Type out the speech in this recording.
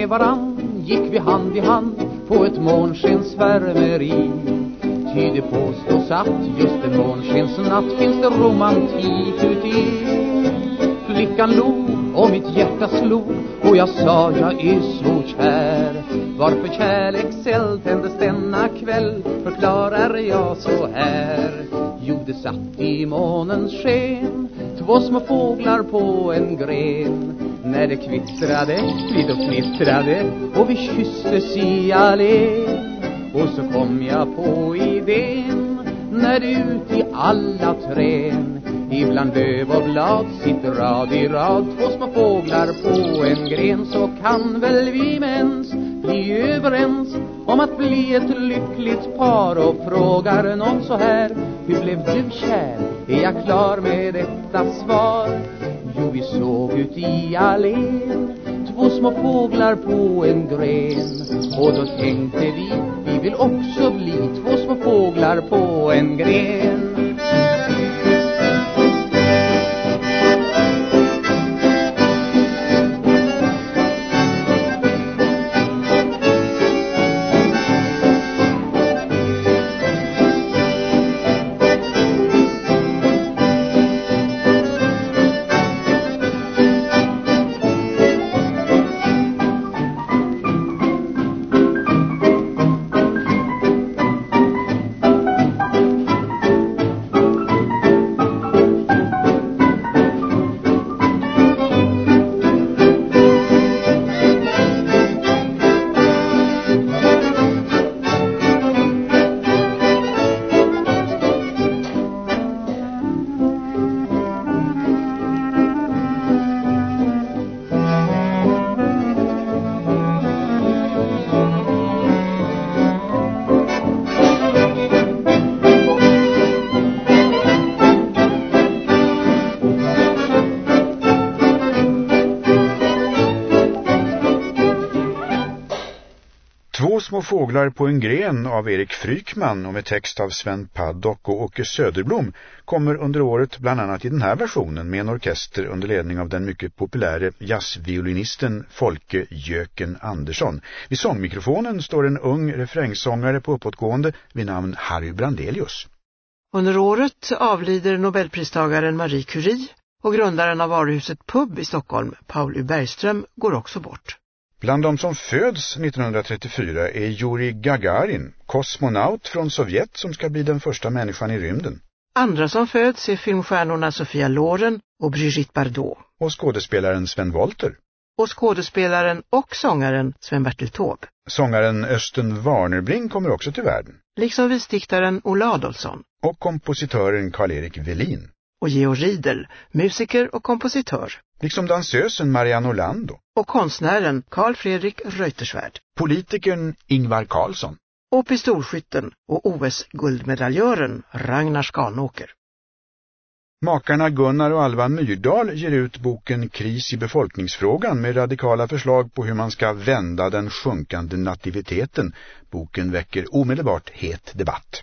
Med varann gick vi hand i hand på ett månskensvärmeri. Ty det påstås att just en månskensnatt finns det romantik uti Flickan log och mitt hjärta slog och jag sa jag är så kär. Varför kärlekseld tändes denna kväll? Förklarar jag så här. Jo, det satt i månens sken Två små fåglar på en gren. När det kvittrade, vi då kvittrade Och vi kysstes i allén Och så kom jag på idén När det ut i alla trän. Ibland löv och blad sitter rad i rad. Två små fåglar på en gren Så kan väl vi vi är överens Om att bli ett lyckligt par Och frågar någon så här Hur blev du kär? Är jag klar med detta svar? Jo, vi såg ut i allén Två små fåglar på en gren Och då tänkte vi Vi vill också bli två små fåglar på en gren små fåglar på en gren av Erik Frykman och med text av Sven Paddock och Åke Söderblom kommer under året bland annat i den här versionen med en orkester under ledning av den mycket populäre jazzviolinisten Folke Jöken Andersson. Vid sångmikrofonen står en ung refrängsångare på uppåtgående vid namn Harry Brandelius. Under året avlider Nobelpristagaren Marie Curie och grundaren av varuhuset Pub i Stockholm, Paul U. Bergström, går också bort. Bland de som föds 1934 är Yuri Gagarin, kosmonaut från Sovjet som ska bli den första människan i rymden. Andra som föds är filmstjärnorna Sofia Loren och Brigitte Bardot. Och skådespelaren Sven Wolter. Och skådespelaren och sångaren Sven-Bertil Taube. Sångaren Östen Warnerbring kommer också till världen. Liksom visdiktaren Ola Adolfsson. Och kompositören Karl-Erik Velin. Och Georg Riedel, musiker och kompositör. Liksom dansösen Marianne Orlando. Och konstnären Carl Fredrik Reuterswärd. Politikern Ingvar Carlsson. Och pistolskytten och OS-guldmedaljören Ragnar Skanåker. Makarna Gunnar och Alva Myrdal ger ut boken Kris i befolkningsfrågan med radikala förslag på hur man ska vända den sjunkande nativiteten. Boken väcker omedelbart het debatt.